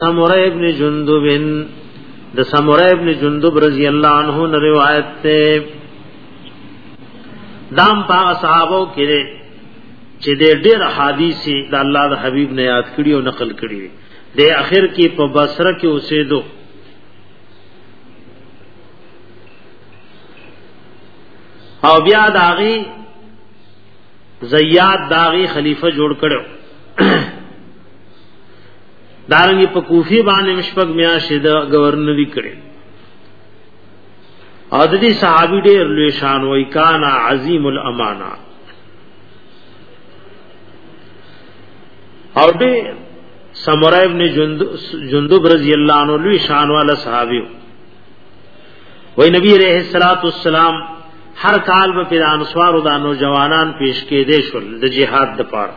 سمره ابن جندب د سمره ابن جندب رضی الله عنه نه روایت ته دام په اصحابو کې چې د ډېر حدیثي د الله د حبیب نه یاد کړي او نقل کړي د اخر کې په بصره کې اوسېدو او بیا داغي زیاد داغي خلیفہ جوړ کړو دارنګ په کوفی باندې مشفق میا شید گورنری کړي او د دې صحابي ډېر لوی شان وای کان عظیم الامانه او دې سمره ابن جندب رضی الله عنه لوی شان والا صحابي وای نبی رحمه الصلاه والسلام هر کال په پیرانسوار او د نوجوانان پیش کې دي شول د جهاد د پاره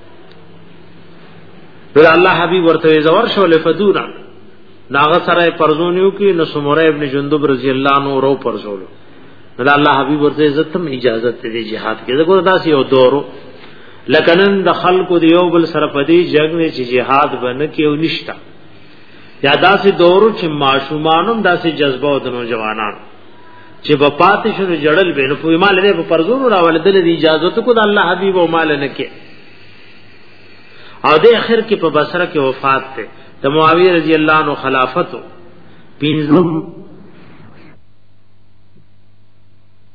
بل الله حبیب ورته زور شو لفدونا ناغه سره پرزونیو کې نو سمره ابن جندب رضی الله عنه رو پرزولو نو الله حبیب ورته عزت هم اجازه ته دی jihad کې دا ګور داسې یو دورو لکنن د خلکو دی یو بل سره پدی جنگ نه چې jihad بنه کې او نشتا یا داسې دورو چې ماشومانم داسې جذبه او د نوجوانانو چې په پاتې شنو جړل به نو په مال نه په پرزور راول د اجازه ته کو د الله حبيب او مال نه کې او د اخر کې په بصره کې وفات ته د معاویه رضی الله عنه خلافت پینځم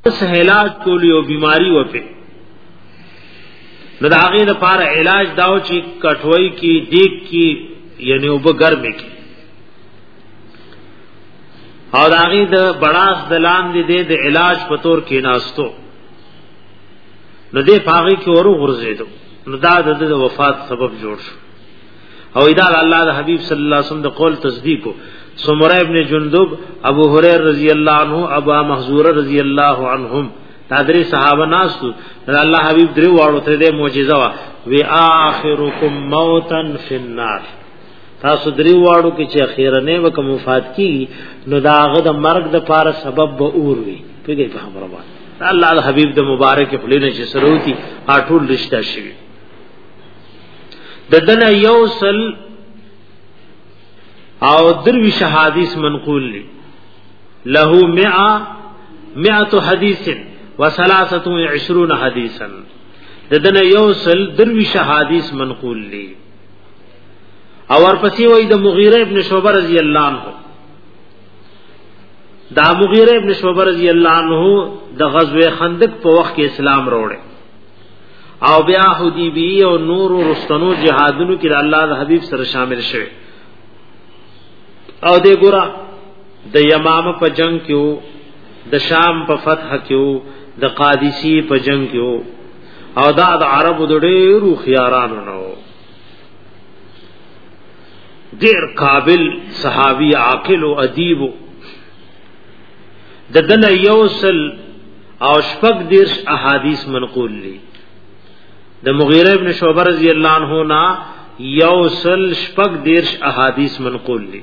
اس علاج کولی او بیماری وپه نو دا هغه د پار علاج داو چې کټوي کې دیک کې یعنی وب ګرمه کې او داغي د بڑاس د لاندې د د علاج په تور کې ناستو نو دې پاغي کې ورو غرزیدو نو دا د وفات سبب جوړ شو او ادا الله د حبیب صلی الله علیه وسلم د قول تصدیق سمره ابن جندب ابو هريره رضی الله عنه ابا محذوره رضی الله عنهم دا درې صحابه ناسو دا الله حبيب درې واړو ته د معجزه وا وی اخرکم موتن فی النار تاسو درې واړو کې چې اخیره نه وکم وفات کی نو دا هغه د مرګ د پاره سبب به اور وي پیږي په خبره باندې الله د حبیب د مبارک خپل نه چې سروتی اټول رشتہ شي د دنه یوصل او دروي شهادیث منقول لی له 100 100 حدیث و 23 حدیثا د دنه یوصل دروي شهادیث منقول لی او ورپسې وای د مغیره ابن شعبه رضی الله عنه دا مغیره ابن شعبه رضی الله عنه د غزوه خندق په وخت کې اسلام وروړي او بیا حدیبی او نور رستنو جهادونو کې الله د حبیب سره شامل شوه او دې ګورا د یمامه په جنگ کې د شام په فتح کې د قادسی په جنگ کې او دا د عربو د ډېرو خيارانو نه و ډېر قابل صحابي عاقل او ادیب د دل یوسل او شپږ دیرش احادیث منقول دي د مغیره ابن شعبہ رضی الله عنه نا یوسل شپږ دیرش احادیث منقول دي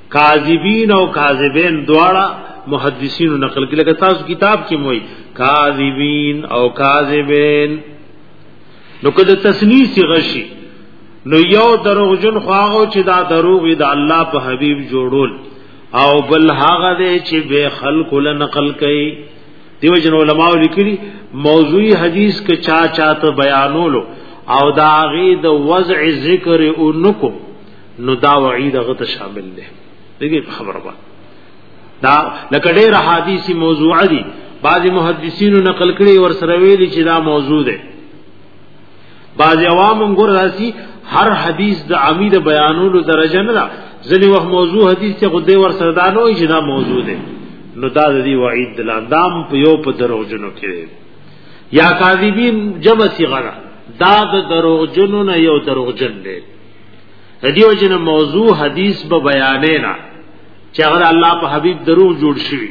کاذبین او کاذبین دواړه محدثین نقل کړي لکه تاسو کتاب کې موي کاذبین او کاذبین نو کده تسنیه سی غشي نو یو دروغ جن خواغو چې دا دروغ د الله په حبیب جوړول او بل هغه دی چې به خلق له نقل کوي دیو جن علماء لیکلي موضوعي حدیث کې چا چاته بیانولو او داغي د وضع ذکر اونکو نو دا وعید هغه ته شامل دی دغه خبره وه دا لکه ډېر حدیثي موضوع دي بعض محدثینو نقل کړي ور سره ویلي چې دا موضوع ده بعض عوام ګور راسي هر حدیث د عمید بیانولو درجه نه ده ځنی وخت موضوع حدیث ته غدې ور سره دا نه وي چې دا موضوع ده نو دا د دې وعید دلاندام په یو په دروژنو کې یا کاذبین جمع صیغه دا د دروغجنو نه یو دروغجن دی دیو جن موضوع حدیث به بیانې نه چې هغه الله په حبیب دروغ جوړ شي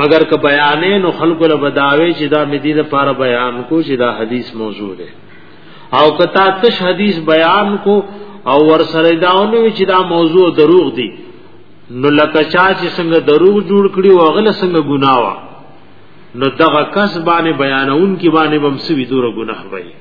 مگر که بیانې نو خلکو له بداوي چې دا مدي د پاره بیان کو چې دا حدیث موضوع ده او کتا تش حدیث بیان کو او ور سره داونه چې دا موضوع دروغ دي نو لکه چا چې څنګه دروغ جوړ کړي او غل څنګه ګناوه نو دغه کس باندې بیانون کې باندې بم سوي دوره ګناه وي